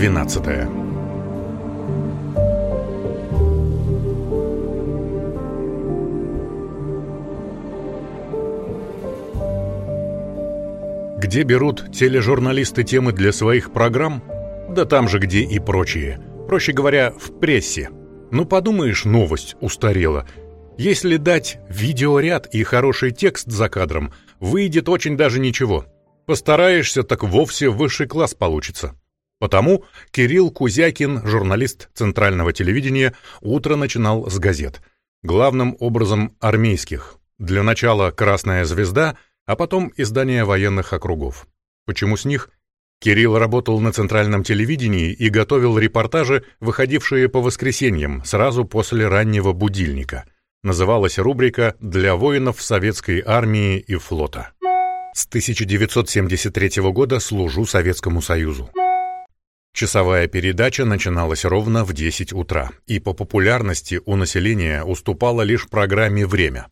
Глава 12 Где берут тележурналисты темы для своих программ? Да там же, где и прочие. Проще говоря, в прессе. Ну подумаешь, новость устарела. Если дать видеоряд и хороший текст за кадром, выйдет очень даже ничего. Постараешься, так вовсе высший класс получится. Потому Кирилл Кузякин, журналист Центрального телевидения, утро начинал с газет. Главным образом армейских. Для начала «Красная звезда», а потом издание военных округов. Почему с них? Кирилл работал на Центральном телевидении и готовил репортажи, выходившие по воскресеньям, сразу после раннего будильника. Называлась рубрика «Для воинов советской армии и флота». С 1973 года служу Советскому Союзу. Часовая передача начиналась ровно в 10 утра, и по популярности у населения уступала лишь программе «Время».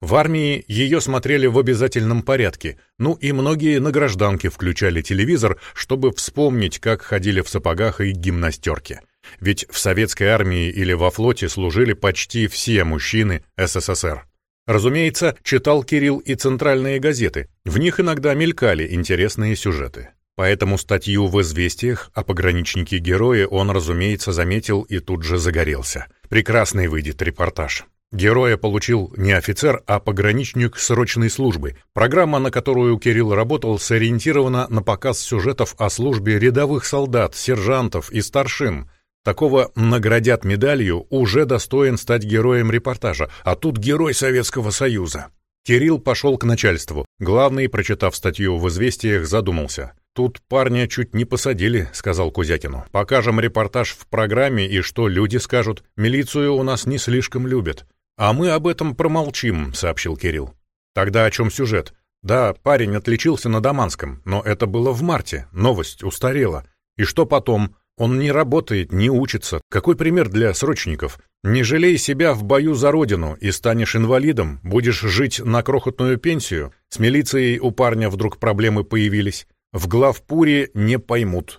В армии ее смотрели в обязательном порядке, ну и многие на гражданке включали телевизор, чтобы вспомнить, как ходили в сапогах и гимнастерке. Ведь в советской армии или во флоте служили почти все мужчины СССР. Разумеется, читал Кирилл и центральные газеты, в них иногда мелькали интересные сюжеты. Поэтому статью в «Известиях» о пограничнике-герое он, разумеется, заметил и тут же загорелся. Прекрасный выйдет репортаж. Героя получил не офицер, а пограничник срочной службы. Программа, на которую Кирилл работал, сориентирована на показ сюжетов о службе рядовых солдат, сержантов и старшин. Такого наградят медалью, уже достоин стать героем репортажа, а тут герой Советского Союза. Кирилл пошел к начальству. Главный, прочитав статью в «Известиях», задумался. «Тут парня чуть не посадили», — сказал Кузякину. «Покажем репортаж в программе, и что люди скажут? Милицию у нас не слишком любят». «А мы об этом промолчим», — сообщил Кирилл. «Тогда о чем сюжет?» «Да, парень отличился на Даманском, но это было в марте. Новость устарела. И что потом? Он не работает, не учится. Какой пример для срочников? Не жалей себя в бою за родину и станешь инвалидом, будешь жить на крохотную пенсию. С милицией у парня вдруг проблемы появились. В главпуре не поймут.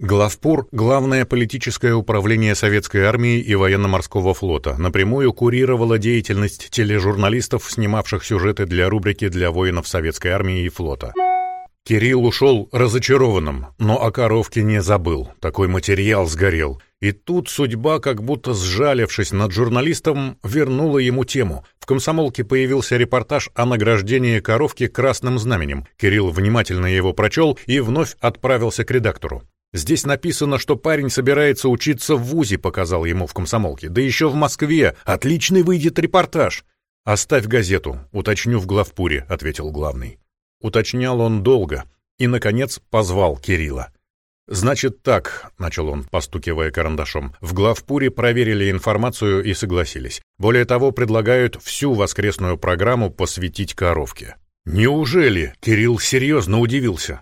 Главпур – главное политическое управление советской армии и военно-морского флота, напрямую курировало деятельность тележурналистов, снимавших сюжеты для рубрики «Для воинов советской армии и флота». Кирилл ушел разочарованным, но о коровке не забыл, такой материал сгорел. И тут судьба, как будто сжалившись над журналистом, вернула ему тему. В «Комсомолке» появился репортаж о награждении коровки красным знаменем. Кирилл внимательно его прочел и вновь отправился к редактору. «Здесь написано, что парень собирается учиться в ВУЗе», — показал ему в «Комсомолке». «Да еще в Москве. Отличный выйдет репортаж». «Оставь газету, уточню в главпуре», — ответил главный. Уточнял он долго и, наконец, позвал Кирилла. «Значит так», — начал он, постукивая карандашом, «в главпуре проверили информацию и согласились. Более того, предлагают всю воскресную программу посвятить коровке». «Неужели?» — Кирилл серьезно удивился.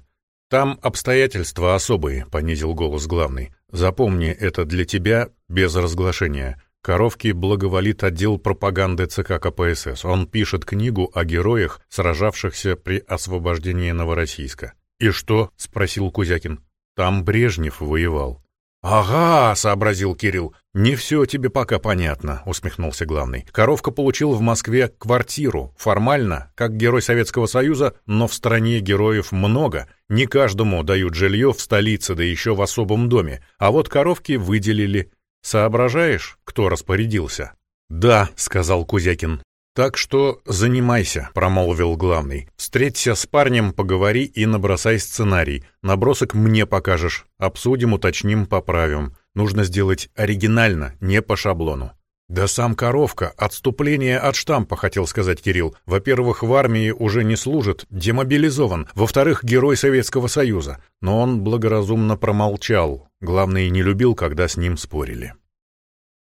«Там обстоятельства особые», — понизил голос главный. «Запомни, это для тебя без разглашения. Коровки благоволит отдел пропаганды ЦК КПСС. Он пишет книгу о героях, сражавшихся при освобождении Новороссийска. «И что?» — спросил Кузякин. Там Брежнев воевал. «Ага», — сообразил Кирилл. «Не все тебе пока понятно», — усмехнулся главный. «Коровка получил в Москве квартиру. Формально, как герой Советского Союза, но в стране героев много. Не каждому дают жилье в столице, да еще в особом доме. А вот коровки выделили. Соображаешь, кто распорядился?» «Да», — сказал Кузякин. «Так что занимайся», — промолвил главный. «Встреться с парнем, поговори и набросай сценарий. Набросок мне покажешь. Обсудим, уточним, поправим. Нужно сделать оригинально, не по шаблону». «Да сам коровка, отступление от штампа», — хотел сказать Кирилл. «Во-первых, в армии уже не служит, демобилизован. Во-вторых, герой Советского Союза». Но он благоразумно промолчал. Главный не любил, когда с ним спорили.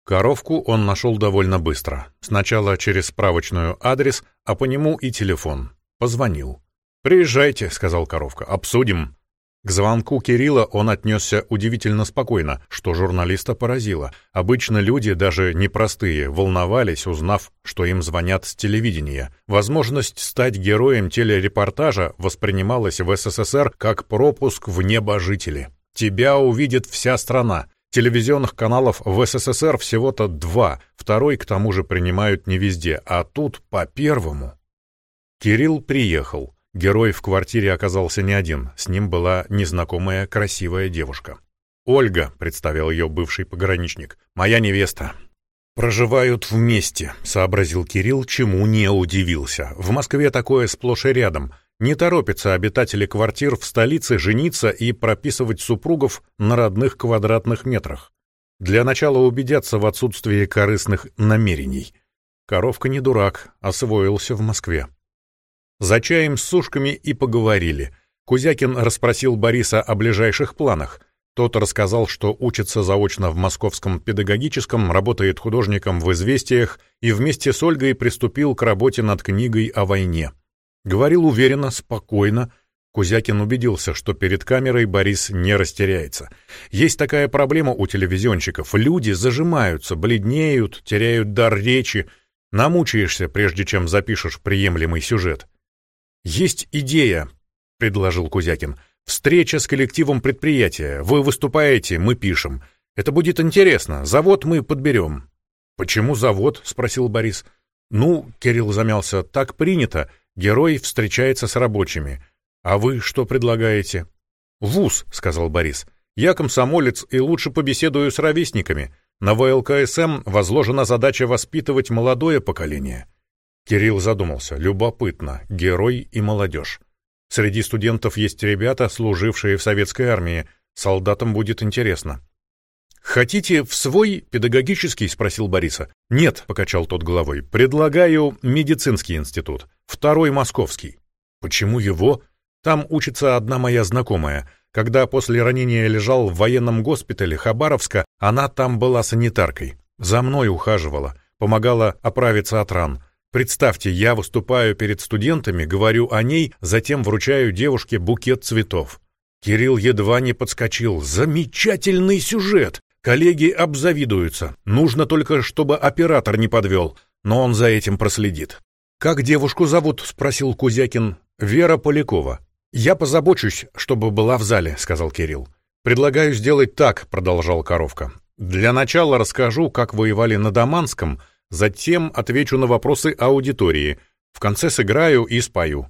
Коровку он нашел довольно быстро. Сначала через справочную адрес, а по нему и телефон. Позвонил. «Приезжайте», — сказал Коровка, — «обсудим». К звонку Кирилла он отнесся удивительно спокойно, что журналиста поразило. Обычно люди, даже непростые, волновались, узнав, что им звонят с телевидения. Возможность стать героем телерепортажа воспринималась в СССР как пропуск в небожители. Тебя увидит вся страна. Телевизионных каналов в СССР всего-то два, второй к тому же принимают не везде, а тут по первому. Кирилл приехал. Герой в квартире оказался не один, с ним была незнакомая красивая девушка. «Ольга», — представил ее бывший пограничник, — «моя невеста». «Проживают вместе», — сообразил Кирилл, чему не удивился. «В Москве такое сплошь и рядом. Не торопятся обитатели квартир в столице жениться и прописывать супругов на родных квадратных метрах. Для начала убедятся в отсутствии корыстных намерений. Коровка не дурак, освоился в Москве. За чаем с сушками и поговорили. Кузякин расспросил Бориса о ближайших планах. Тот рассказал, что учится заочно в Московском педагогическом, работает художником в «Известиях» и вместе с Ольгой приступил к работе над книгой о войне. Говорил уверенно, спокойно. Кузякин убедился, что перед камерой Борис не растеряется. Есть такая проблема у телевизионщиков. Люди зажимаются, бледнеют, теряют дар речи. Намучаешься, прежде чем запишешь приемлемый сюжет. «Есть идея», — предложил Кузякин. «Встреча с коллективом предприятия. Вы выступаете, мы пишем. Это будет интересно. Завод мы подберем». «Почему завод?» — спросил Борис. «Ну, — Кирилл замялся, — так принято. Герой встречается с рабочими. А вы что предлагаете?» «Вуз», — сказал Борис. «Я комсомолец и лучше побеседую с ровесниками. На ВЛКСМ возложена задача воспитывать молодое поколение». Кирилл задумался. Любопытно. Герой и молодежь. Среди студентов есть ребята, служившие в советской армии. Солдатам будет интересно. «Хотите в свой педагогический?» — спросил Бориса. «Нет», — покачал тот головой. «Предлагаю медицинский институт. Второй московский». «Почему его?» «Там учится одна моя знакомая. Когда после ранения лежал в военном госпитале Хабаровска, она там была санитаркой. За мной ухаживала, помогала оправиться от ран. Представьте, я выступаю перед студентами, говорю о ней, затем вручаю девушке букет цветов. Кирилл едва не подскочил. Замечательный сюжет! Коллеги обзавидуются. Нужно только, чтобы оператор не подвел, но он за этим проследит. «Как девушку зовут?» — спросил Кузякин. «Вера Полякова». «Я позабочусь, чтобы была в зале», — сказал Кирилл. «Предлагаю сделать так», — продолжал Коровка. «Для начала расскажу, как воевали на Даманском, Затем отвечу на вопросы аудитории. В конце сыграю и спою.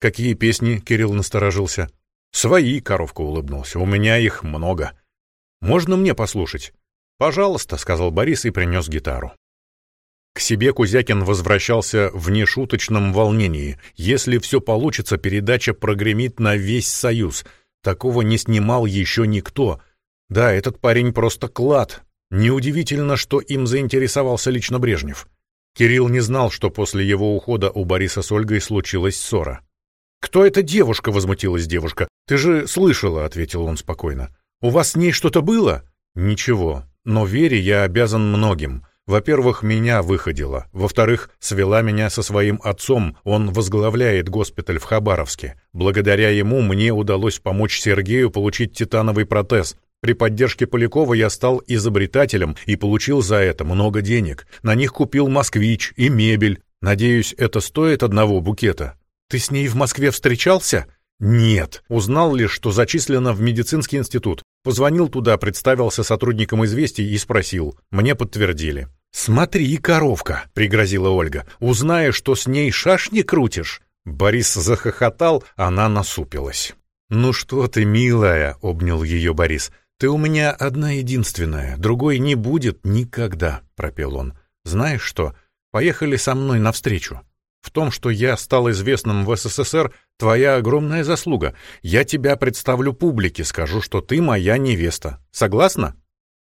Какие песни? Кирилл насторожился. Свои, коровка улыбнулся. У меня их много. Можно мне послушать? Пожалуйста, сказал Борис и принес гитару. К себе Кузякин возвращался в нешуточном волнении. Если все получится, передача прогремит на весь Союз. Такого не снимал еще никто. Да, этот парень просто клад. Неудивительно, что им заинтересовался лично Брежнев. Кирилл не знал, что после его ухода у Бориса с Ольгой случилась ссора. «Кто эта девушка?» — возмутилась девушка. «Ты же слышала», — ответил он спокойно. «У вас с ней что-то было?» «Ничего. Но Вере я обязан многим. Во-первых, меня выходила. Во-вторых, свела меня со своим отцом. Он возглавляет госпиталь в Хабаровске. Благодаря ему мне удалось помочь Сергею получить титановый протез. При поддержке Полякова я стал изобретателем и получил за это много денег. На них купил «Москвич» и мебель. Надеюсь, это стоит одного букета. Ты с ней в Москве встречался? Нет. Узнал лишь, что зачислена в медицинский институт. Позвонил туда, представился сотрудником «Известий» и спросил. Мне подтвердили. «Смотри, коровка!» — пригрозила Ольга. «Узнаешь, что с ней шашни крутишь?» Борис захохотал, она насупилась. «Ну что ты, милая!» — обнял ее Борис. «Ты у меня одна единственная, другой не будет никогда», — пропел он. «Знаешь что? Поехали со мной навстречу. В том, что я стал известным в СССР, твоя огромная заслуга. Я тебя представлю публике, скажу, что ты моя невеста. Согласна?»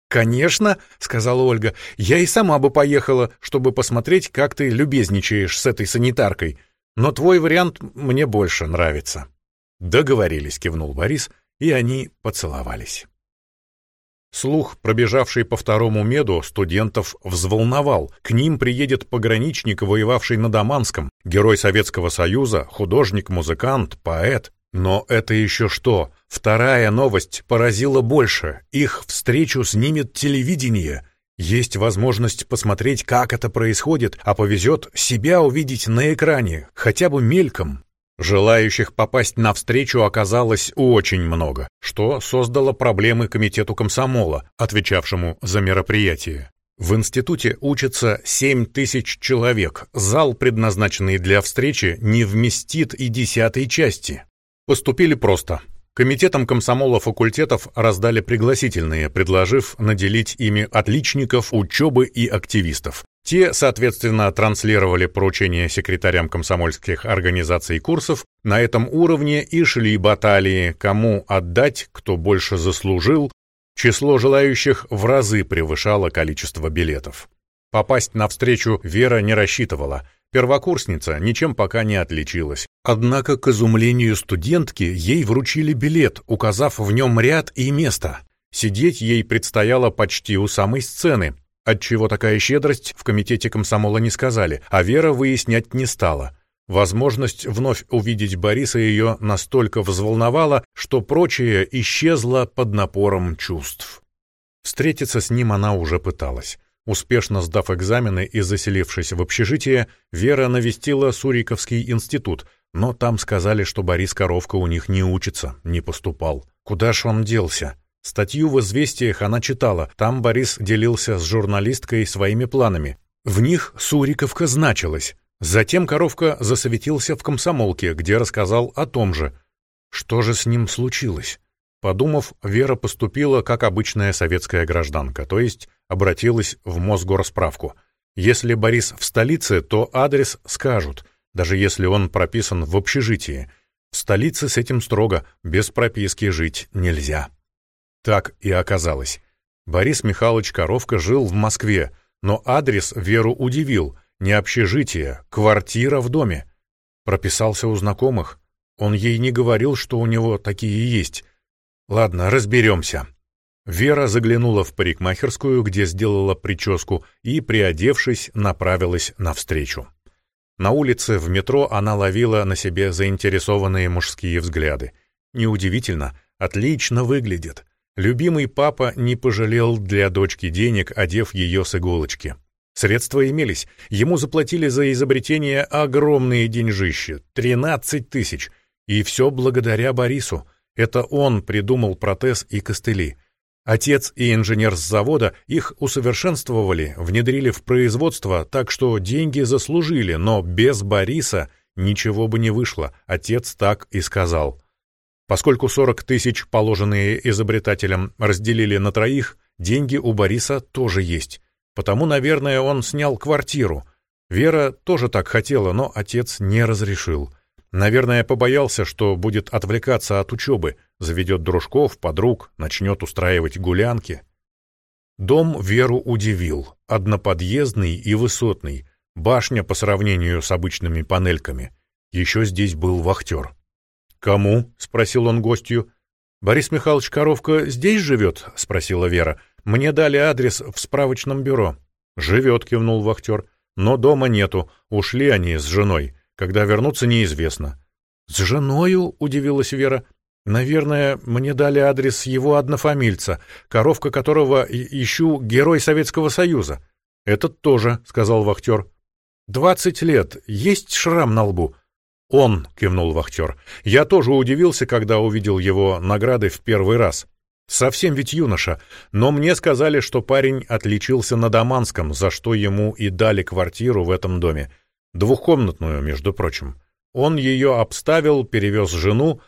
«Конечно», — сказала Ольга, — «я и сама бы поехала, чтобы посмотреть, как ты любезничаешь с этой санитаркой. Но твой вариант мне больше нравится». «Договорились», — кивнул Борис, и они поцеловались. Слух, пробежавший по второму меду, студентов взволновал. К ним приедет пограничник, воевавший на Даманском, герой Советского Союза, художник, музыкант, поэт. Но это еще что? Вторая новость поразила больше. Их встречу снимет телевидение. Есть возможность посмотреть, как это происходит, а повезет себя увидеть на экране, хотя бы мельком. Желающих попасть на встречу оказалось очень много, что создало проблемы комитету комсомола, отвечавшему за мероприятие. В институте учатся 7 тысяч человек, зал, предназначенный для встречи, не вместит и десятой части. Поступили просто. Комитетам комсомола факультетов раздали пригласительные, предложив наделить ими отличников учебы и активистов. Те, соответственно, транслировали поручения секретарям комсомольских организаций курсов. На этом уровне и шли баталии, кому отдать, кто больше заслужил. Число желающих в разы превышало количество билетов. Попасть на встречу Вера не рассчитывала. Первокурсница ничем пока не отличилась. Однако, к изумлению студентки, ей вручили билет, указав в нем ряд и место. Сидеть ей предстояло почти у самой сцены, Отчего такая щедрость, в комитете комсомола не сказали, а Вера выяснять не стала. Возможность вновь увидеть Бориса ее настолько взволновала, что прочее исчезло под напором чувств. Встретиться с ним она уже пыталась. Успешно сдав экзамены и заселившись в общежитие, Вера навестила Суриковский институт, но там сказали, что Борис Коровка у них не учится, не поступал. Куда ж он делся? Статью в «Известиях» она читала, там Борис делился с журналисткой своими планами. В них Суриковка значилась. Затем Коровка засветился в комсомолке, где рассказал о том же. Что же с ним случилось? Подумав, Вера поступила как обычная советская гражданка, то есть обратилась в Мосгорсправку. Если Борис в столице, то адрес скажут, даже если он прописан в общежитии. В столице с этим строго, без прописки жить нельзя. Так и оказалось. Борис Михайлович Коровка жил в Москве, но адрес Веру удивил. Не общежитие, квартира в доме. Прописался у знакомых. Он ей не говорил, что у него такие есть. Ладно, разберемся. Вера заглянула в парикмахерскую, где сделала прическу, и, приодевшись, направилась навстречу. На улице, в метро она ловила на себе заинтересованные мужские взгляды. Неудивительно, отлично выглядит. Любимый папа не пожалел для дочки денег, одев ее с иголочки. Средства имелись. Ему заплатили за изобретение огромные деньжища — 13 тысяч. И все благодаря Борису. Это он придумал протез и костыли. Отец и инженер с завода их усовершенствовали, внедрили в производство, так что деньги заслужили, но без Бориса ничего бы не вышло, отец так и сказал. Поскольку 40 тысяч, положенные изобретателям, разделили на троих, деньги у Бориса тоже есть. Потому, наверное, он снял квартиру. Вера тоже так хотела, но отец не разрешил. Наверное, побоялся, что будет отвлекаться от учебы, заведет дружков, подруг, начнет устраивать гулянки. Дом Веру удивил. Одноподъездный и высотный. Башня по сравнению с обычными панельками. Еще здесь был вахтер. «Кому?» — спросил он гостью. «Борис Михайлович Коровка здесь живет?» — спросила Вера. «Мне дали адрес в справочном бюро». «Живет», — кивнул вахтер. «Но дома нету. Ушли они с женой. Когда вернутся, неизвестно». «С женою?» — удивилась Вера. «Наверное, мне дали адрес его однофамильца, коровка которого ищу герой Советского Союза». «Этот тоже», — сказал вахтер. «Двадцать лет. Есть шрам на лбу?» «Он», — кивнул вахтер. «Я тоже удивился, когда увидел его награды в первый раз. Совсем ведь юноша, но мне сказали, что парень отличился на Даманском, за что ему и дали квартиру в этом доме. Двухкомнатную, между прочим. Он ее обставил, перевез жену.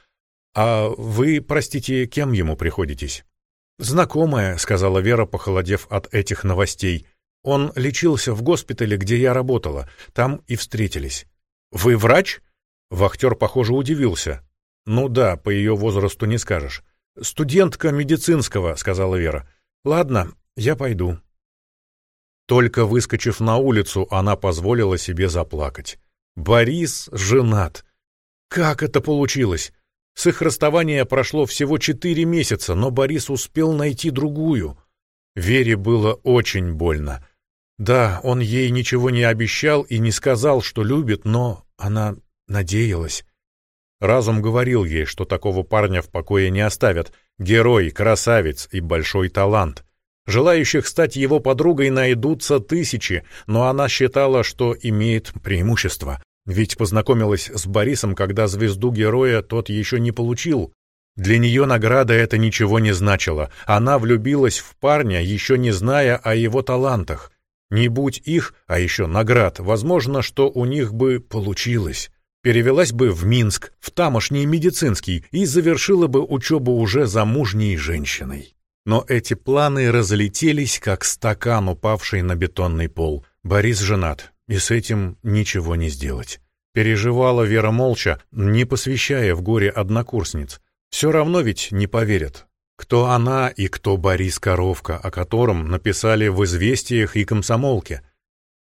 А вы, простите, кем ему приходитесь?» «Знакомая», — сказала Вера, похолодев от этих новостей. «Он лечился в госпитале, где я работала. Там и встретились». «Вы врач?» Вахтер, похоже, удивился. «Ну да, по ее возрасту не скажешь». «Студентка медицинского», — сказала Вера. «Ладно, я пойду». Только выскочив на улицу, она позволила себе заплакать. Борис женат. Как это получилось? С их расставания прошло всего четыре месяца, но Борис успел найти другую. Вере было очень больно. Да, он ей ничего не обещал и не сказал, что любит, но она Надеялась. Разум говорил ей, что такого парня в покое не оставят. Герой, красавец и большой талант. Желающих стать его подругой найдутся тысячи, но она считала, что имеет преимущество. Ведь познакомилась с Борисом, когда звезду героя тот еще не получил. Для нее награда это ничего не значила. Она влюбилась в парня, еще не зная о его талантах. Не будь их, а еще наград, возможно, что у них бы получилось. Перевелась бы в Минск, в тамошний медицинский, и завершила бы учебу уже замужней женщиной. Но эти планы разлетелись, как стакан, упавший на бетонный пол. Борис женат, и с этим ничего не сделать. Переживала Вера молча, не посвящая в горе однокурсниц. Все равно ведь не поверят. Кто она и кто Борис Коровка, о котором написали в «Известиях» и «Комсомолке».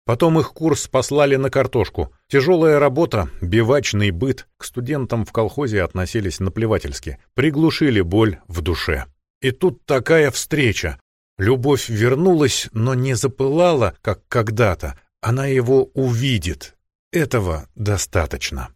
Потом их курс послали на картошку. Тяжелая работа, бивачный быт, к студентам в колхозе относились наплевательски, приглушили боль в душе. И тут такая встреча. Любовь вернулась, но не запылала, как когда-то. Она его увидит. Этого достаточно.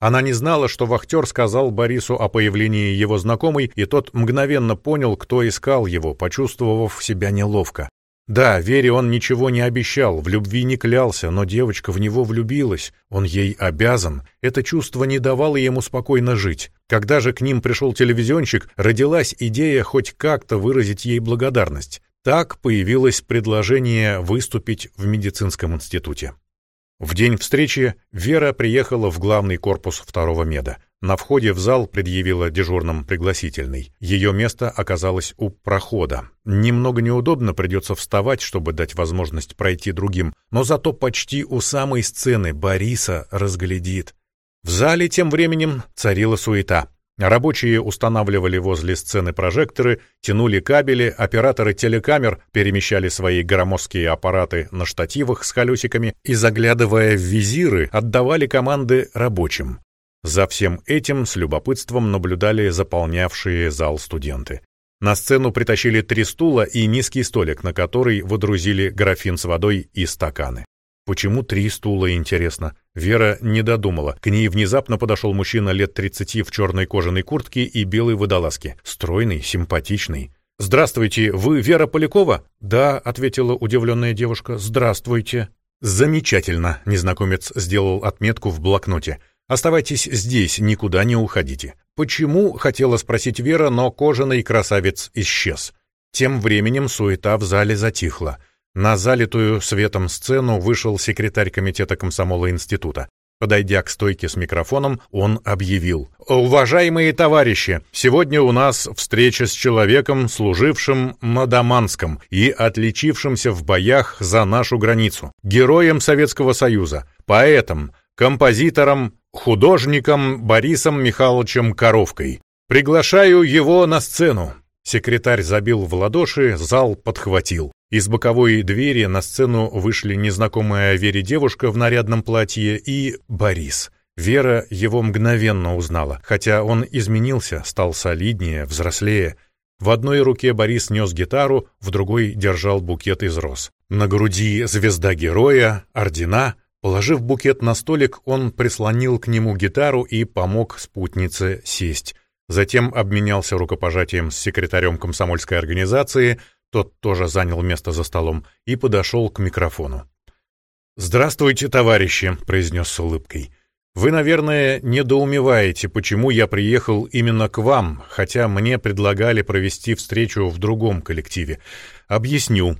Она не знала, что вахтер сказал Борису о появлении его знакомой, и тот мгновенно понял, кто искал его, почувствовав себя неловко. Да, Вере он ничего не обещал, в любви не клялся, но девочка в него влюбилась, он ей обязан. Это чувство не давало ему спокойно жить. Когда же к ним пришел телевизионщик, родилась идея хоть как-то выразить ей благодарность. Так появилось предложение выступить в медицинском институте. В день встречи Вера приехала в главный корпус второго меда. На входе в зал предъявила дежурным пригласительный. Ее место оказалось у прохода. Немного неудобно придется вставать, чтобы дать возможность пройти другим, но зато почти у самой сцены Бориса разглядит. В зале тем временем царила суета. Рабочие устанавливали возле сцены прожекторы, тянули кабели, операторы телекамер перемещали свои громоздкие аппараты на штативах с колесиками и, заглядывая в визиры, отдавали команды рабочим. За всем этим с любопытством наблюдали заполнявшие зал студенты. На сцену притащили три стула и низкий столик, на который водрузили графин с водой и стаканы. Почему три стула, интересно? Вера не додумала. К ней внезапно подошел мужчина лет тридцати в черной кожаной куртке и белой водолазке. Стройный, симпатичный. «Здравствуйте, вы Вера Полякова?» «Да», — ответила удивленная девушка. «Здравствуйте». «Замечательно», — незнакомец сделал отметку в блокноте. «Оставайтесь здесь, никуда не уходите». «Почему?» — хотела спросить Вера, но кожаный красавец исчез. Тем временем суета в зале затихла. На залитую светом сцену вышел секретарь комитета комсомола института. Подойдя к стойке с микрофоном, он объявил. «Уважаемые товарищи, сегодня у нас встреча с человеком, служившим на Даманском и отличившимся в боях за нашу границу, героем Советского Союза, поэтом, композитором, художником Борисом Михайловичем Коровкой. Приглашаю его на сцену». Секретарь забил в ладоши, зал подхватил. Из боковой двери на сцену вышли незнакомая Вере девушка в нарядном платье и Борис. Вера его мгновенно узнала, хотя он изменился, стал солиднее, взрослее. В одной руке Борис нес гитару, в другой держал букет из роз. На груди звезда героя, ордена. Положив букет на столик, он прислонил к нему гитару и помог спутнице сесть. Затем обменялся рукопожатием с секретарем комсомольской организации, тот тоже занял место за столом и подошел к микрофону. «Здравствуйте, товарищи», — произнес с улыбкой. «Вы, наверное, недоумеваете, почему я приехал именно к вам, хотя мне предлагали провести встречу в другом коллективе. Объясню.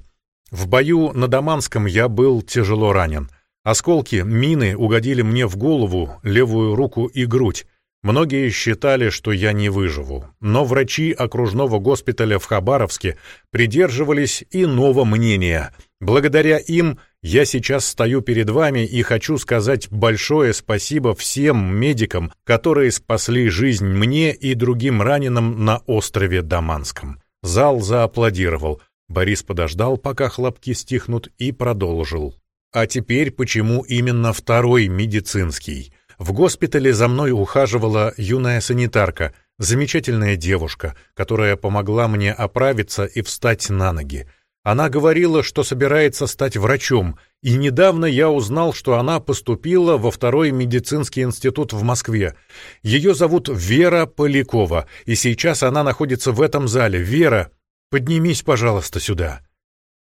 В бою на Даманском я был тяжело ранен. Осколки, мины угодили мне в голову, левую руку и грудь. Многие считали, что я не выживу, но врачи окружного госпиталя в Хабаровске придерживались иного мнения. Благодаря им я сейчас стою перед вами и хочу сказать большое спасибо всем медикам, которые спасли жизнь мне и другим раненым на острове Даманском. Зал зааплодировал. Борис подождал, пока хлопки стихнут, и продолжил. А теперь почему именно второй медицинский? В госпитале за мной ухаживала юная санитарка, замечательная девушка, которая помогла мне оправиться и встать на ноги. Она говорила, что собирается стать врачом, и недавно я узнал, что она поступила во второй медицинский институт в Москве. Ее зовут Вера Полякова, и сейчас она находится в этом зале. Вера, поднимись, пожалуйста, сюда.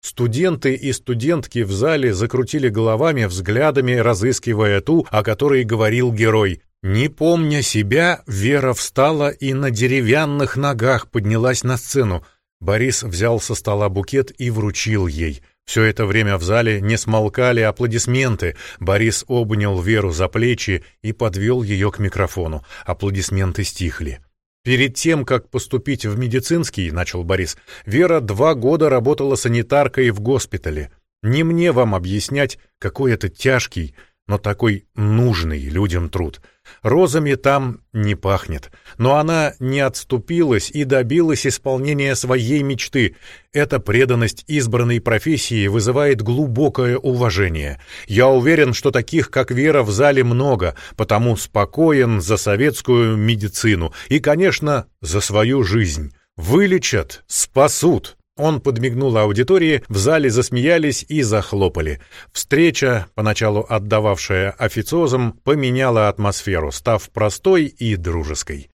Студенты и студентки в зале закрутили головами, взглядами, разыскивая ту, о которой говорил герой. Не помня себя, Вера встала и на деревянных ногах поднялась на сцену. Борис взял со стола букет и вручил ей. Все это время в зале не смолкали аплодисменты. Борис обнял Веру за плечи и подвел ее к микрофону. Аплодисменты стихли. «Перед тем, как поступить в медицинский, — начал Борис, — Вера два года работала санитаркой в госпитале. Не мне вам объяснять, какой это тяжкий, но такой нужный людям труд. Розами там не пахнет, но она не отступилась и добилась исполнения своей мечты. Эта преданность избранной профессии вызывает глубокое уважение. Я уверен, что таких, как Вера, в зале много, потому спокоен за советскую медицину и, конечно, за свою жизнь. Вылечат, спасут. Он подмигнул аудитории, в зале засмеялись и захлопали. Встреча, поначалу отдававшая официозом, поменяла атмосферу, став простой и дружеской.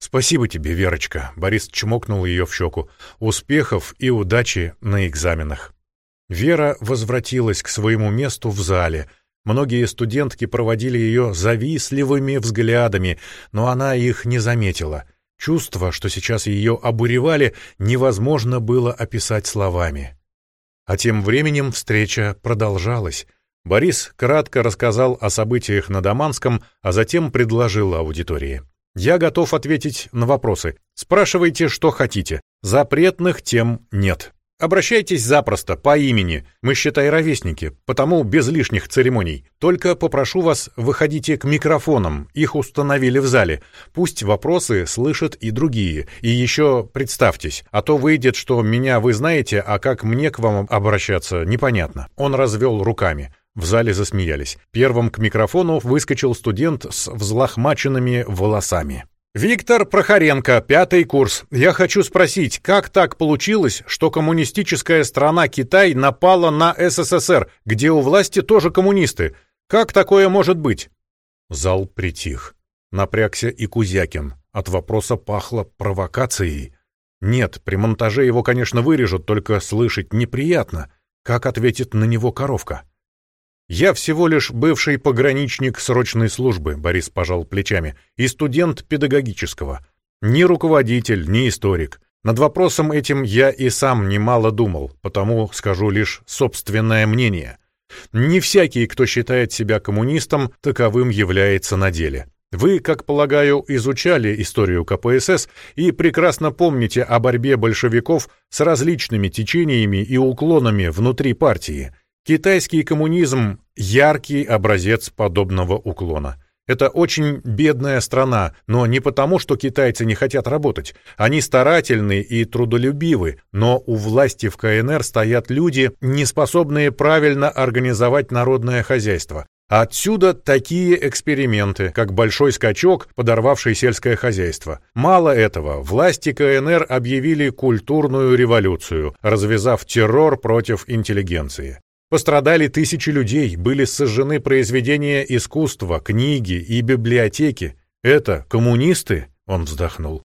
«Спасибо тебе, Верочка», — Борис чмокнул ее в щеку. «Успехов и удачи на экзаменах». Вера возвратилась к своему месту в зале. Многие студентки проводили ее завистливыми взглядами, но она их не заметила — Чувства, что сейчас ее обуревали, невозможно было описать словами. А тем временем встреча продолжалась. Борис кратко рассказал о событиях на Даманском, а затем предложил аудитории. «Я готов ответить на вопросы. Спрашивайте, что хотите. Запретных тем нет». Обращайтесь запросто, по имени. Мы, считай, ровесники, потому без лишних церемоний. Только попрошу вас, выходите к микрофонам, их установили в зале. Пусть вопросы слышат и другие. И еще представьтесь, а то выйдет, что меня вы знаете, а как мне к вам обращаться, непонятно». Он развел руками. В зале засмеялись. Первым к микрофону выскочил студент с взлохмаченными волосами. Виктор Прохоренко, пятый курс. Я хочу спросить, как так получилось, что коммунистическая страна Китай напала на СССР, где у власти тоже коммунисты? Как такое может быть? Зал притих. Напрягся и Кузякин. От вопроса пахло провокацией. Нет, при монтаже его, конечно, вырежут, только слышать неприятно. Как ответит на него коровка? «Я всего лишь бывший пограничник срочной службы», — Борис пожал плечами, «и студент педагогического. Ни руководитель, ни историк. Над вопросом этим я и сам немало думал, потому скажу лишь собственное мнение. Не всякий, кто считает себя коммунистом, таковым является на деле. Вы, как полагаю, изучали историю КПСС и прекрасно помните о борьбе большевиков с различными течениями и уклонами внутри партии — Китайский коммунизм – яркий образец подобного уклона. Это очень бедная страна, но не потому, что китайцы не хотят работать. Они старательны и трудолюбивы, но у власти в КНР стоят люди, не способные правильно организовать народное хозяйство. Отсюда такие эксперименты, как большой скачок, подорвавший сельское хозяйство. Мало этого, власти КНР объявили культурную революцию, развязав террор против интеллигенции. Пострадали тысячи людей, были сожжены произведения искусства, книги и библиотеки. Это коммунисты, он вздохнул.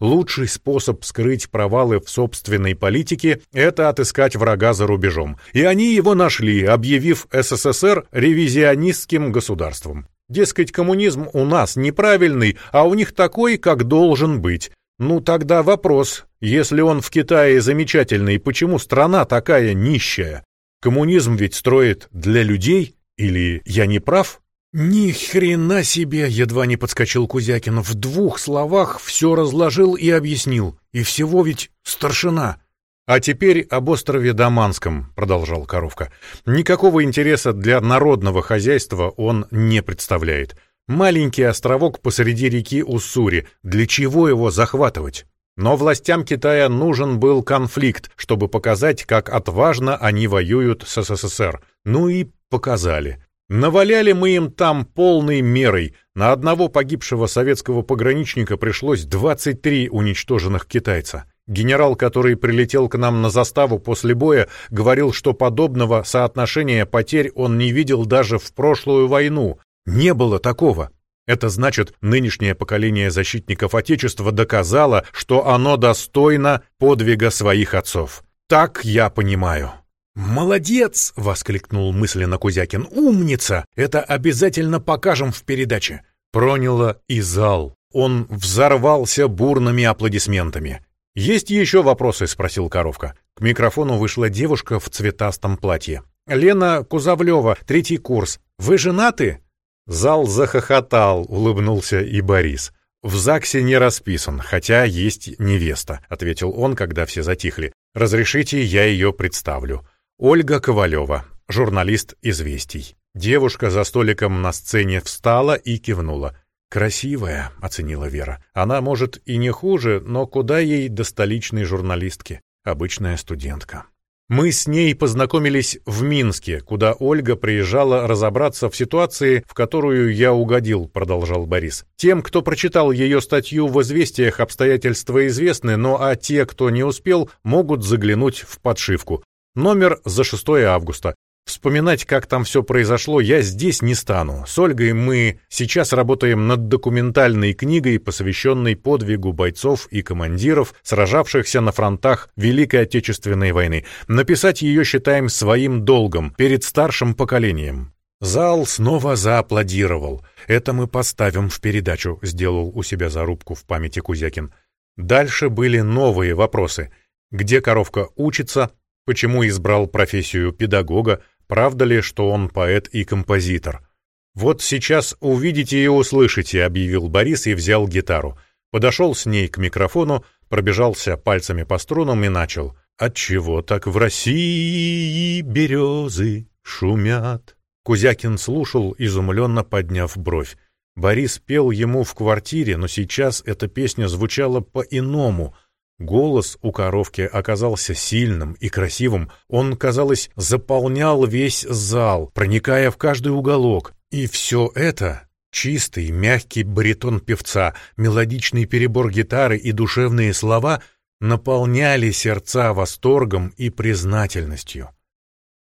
Лучший способ скрыть провалы в собственной политике – это отыскать врага за рубежом. И они его нашли, объявив СССР ревизионистским государством. Дескать, коммунизм у нас неправильный, а у них такой, как должен быть. Ну тогда вопрос, если он в Китае замечательный, почему страна такая нищая? Коммунизм ведь строит для людей, или я не прав? Ни хрена себе, едва не подскочил Кузякин. В двух словах все разложил и объяснил. И всего ведь старшина. А теперь об острове Даманском, продолжал Коровка. Никакого интереса для народного хозяйства он не представляет. Маленький островок посреди реки Уссури. Для чего его захватывать? Но властям Китая нужен был конфликт, чтобы показать, как отважно они воюют с СССР. Ну и показали. Наваляли мы им там полной мерой. На одного погибшего советского пограничника пришлось 23 уничтоженных китайца. Генерал, который прилетел к нам на заставу после боя, говорил, что подобного соотношения потерь он не видел даже в прошлую войну. Не было такого. Это значит, нынешнее поколение защитников Отечества доказало, что оно достойно подвига своих отцов. Так я понимаю. «Молодец!» — воскликнул мысленно Кузякин. «Умница! Это обязательно покажем в передаче!» Проняло и зал. Он взорвался бурными аплодисментами. «Есть еще вопросы?» — спросил Коровка. К микрофону вышла девушка в цветастом платье. «Лена Кузовлева, третий курс. Вы женаты?» Зал захохотал, улыбнулся и Борис. «В ЗАГСе не расписан, хотя есть невеста», — ответил он, когда все затихли. «Разрешите, я ее представлю. Ольга Ковалева, журналист «Известий». Девушка за столиком на сцене встала и кивнула. «Красивая», — оценила Вера. «Она, может, и не хуже, но куда ей до столичной журналистки? Обычная студентка». Мы с ней познакомились в Минске, куда Ольга приезжала разобраться в ситуации, в которую я угодил, продолжал Борис. Тем, кто прочитал ее статью в «Известиях», обстоятельства известны, но а те, кто не успел, могут заглянуть в подшивку. Номер за 6 августа. Вспоминать, как там все произошло, я здесь не стану. С Ольгой мы сейчас работаем над документальной книгой, посвященной подвигу бойцов и командиров, сражавшихся на фронтах Великой Отечественной войны. Написать ее считаем своим долгом перед старшим поколением. Зал снова зааплодировал. «Это мы поставим в передачу», — сделал у себя зарубку в памяти Кузякин. Дальше были новые вопросы. Где коровка учится? Почему избрал профессию педагога? Правда ли, что он поэт и композитор? «Вот сейчас увидите и услышите», — объявил Борис и взял гитару. Подошел с ней к микрофону, пробежался пальцами по струнам и начал. «Отчего так в России березы шумят?» Кузякин слушал, изумленно подняв бровь. Борис пел ему в квартире, но сейчас эта песня звучала по-иному — Голос у коровки оказался сильным и красивым. Он, казалось, заполнял весь зал, проникая в каждый уголок. И все это — чистый, мягкий баритон певца, мелодичный перебор гитары и душевные слова — наполняли сердца восторгом и признательностью.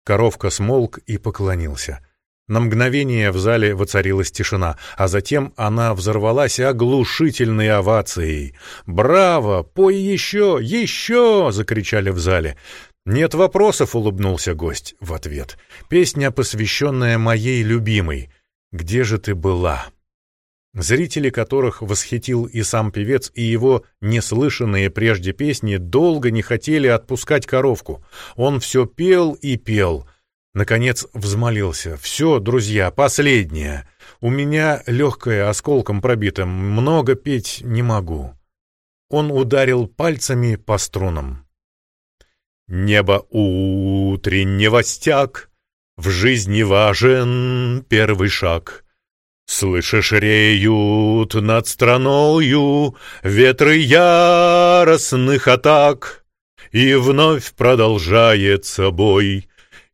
Коровка смолк и поклонился. На мгновение в зале воцарилась тишина, а затем она взорвалась оглушительной овацией. «Браво! Пой еще! Еще!» — закричали в зале. «Нет вопросов», — улыбнулся гость в ответ. «Песня, посвященная моей любимой. Где же ты была?» Зрители которых восхитил и сам певец, и его неслышанные прежде песни долго не хотели отпускать коровку. Он все пел и пел — Наконец взмолился. «Все, друзья, последнее. У меня легкое осколком пробито, много петь не могу». Он ударил пальцами по струнам. «Небо утреннего стяг, в жизни важен первый шаг». Слышишь, реют над страною ветры яростных атак, И вновь продолжается бой,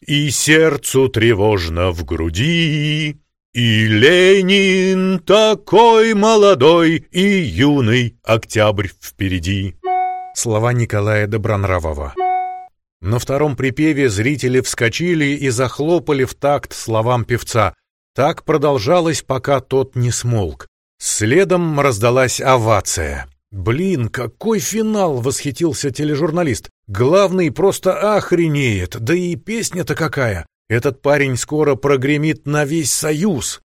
и сердцу тревожно в груди. И Ленин такой молодой, и юный октябрь впереди. Слова Николая Добронравова. На втором припеве зрители вскочили и захлопали в такт словам певца. Так продолжалось, пока тот не смолк. Следом раздалась овация. «Блин, какой финал!» — восхитился тележурналист. «Главный просто охренеет, да и песня-то какая! Этот парень скоро прогремит на весь Союз!»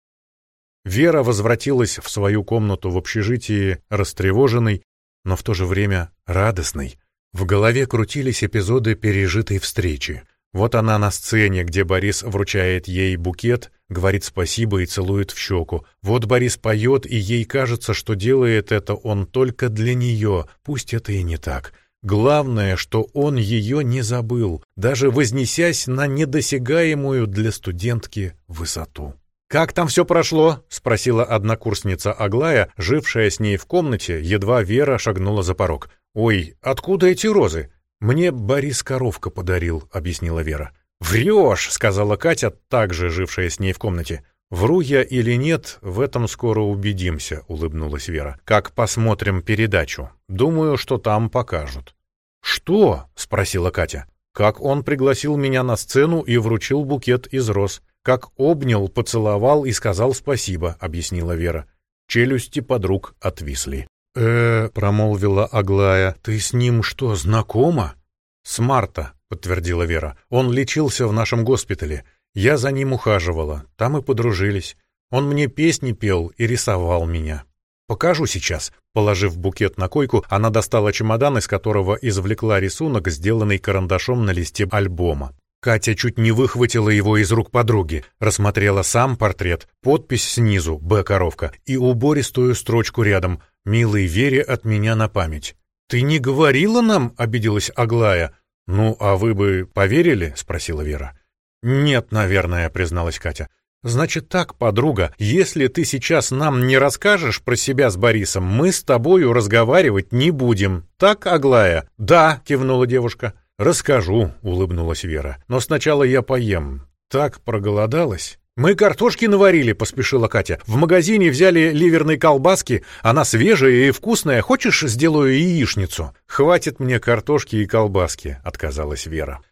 Вера возвратилась в свою комнату в общежитии, растревоженной, но в то же время радостной. В голове крутились эпизоды пережитой встречи. Вот она на сцене, где Борис вручает ей букет, говорит спасибо и целует в щеку. Вот Борис поет, и ей кажется, что делает это он только для нее, пусть это и не так. Главное, что он ее не забыл, даже вознесясь на недосягаемую для студентки высоту. «Как там все прошло?» — спросила однокурсница Аглая, жившая с ней в комнате, едва Вера шагнула за порог. «Ой, откуда эти розы?» «Мне Борис коровка подарил», — объяснила Вера. «Врешь», — сказала Катя, также жившая с ней в комнате. «Вру я или нет, в этом скоро убедимся», — улыбнулась Вера. «Как посмотрим передачу. Думаю, что там покажут». «Что?» — спросила Катя. «Как он пригласил меня на сцену и вручил букет из роз. Как обнял, поцеловал и сказал спасибо», — объяснила Вера. Челюсти подруг отвисли э промолвила Аглая, — «ты с ним что, знакома?» «С марта», — подтвердила Вера. «Он лечился в нашем госпитале. Я за ним ухаживала. Там и подружились. Он мне песни пел и рисовал меня. Покажу сейчас». Положив букет на койку, она достала чемодан, из которого извлекла рисунок, сделанный карандашом на листе альбома. Катя чуть не выхватила его из рук подруги, рассмотрела сам портрет, подпись снизу «Б. Коровка» и убористую строчку рядом «Милой Вере от меня на память». «Ты не говорила нам?» — обиделась Аглая. «Ну, а вы бы поверили?» — спросила Вера. «Нет, наверное», — призналась Катя. «Значит так, подруга, если ты сейчас нам не расскажешь про себя с Борисом, мы с тобою разговаривать не будем. Так, Аглая?» «Да», — кивнула девушка. «Расскажу», — улыбнулась Вера. «Но сначала я поем. Так проголодалась». «Мы картошки наварили», — поспешила Катя. «В магазине взяли ливерные колбаски. Она свежая и вкусная. Хочешь, сделаю яичницу?» «Хватит мне картошки и колбаски», — отказалась Вера.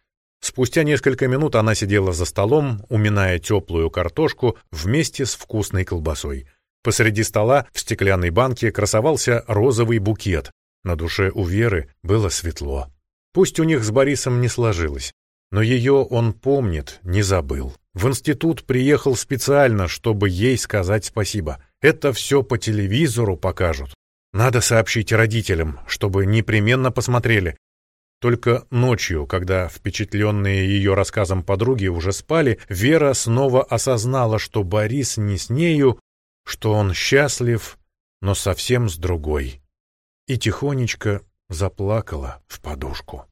Спустя несколько минут она сидела за столом, уминая теплую картошку вместе с вкусной колбасой. Посреди стола в стеклянной банке красовался розовый букет. На душе у Веры было светло. Пусть у них с Борисом не сложилось, но ее он помнит, не забыл. В институт приехал специально, чтобы ей сказать спасибо. Это все по телевизору покажут. Надо сообщить родителям, чтобы непременно посмотрели. Только ночью, когда впечатленные ее рассказом подруги уже спали, Вера снова осознала, что Борис не с нею, что он счастлив, но совсем с другой. И тихонечко заплакала в подушку.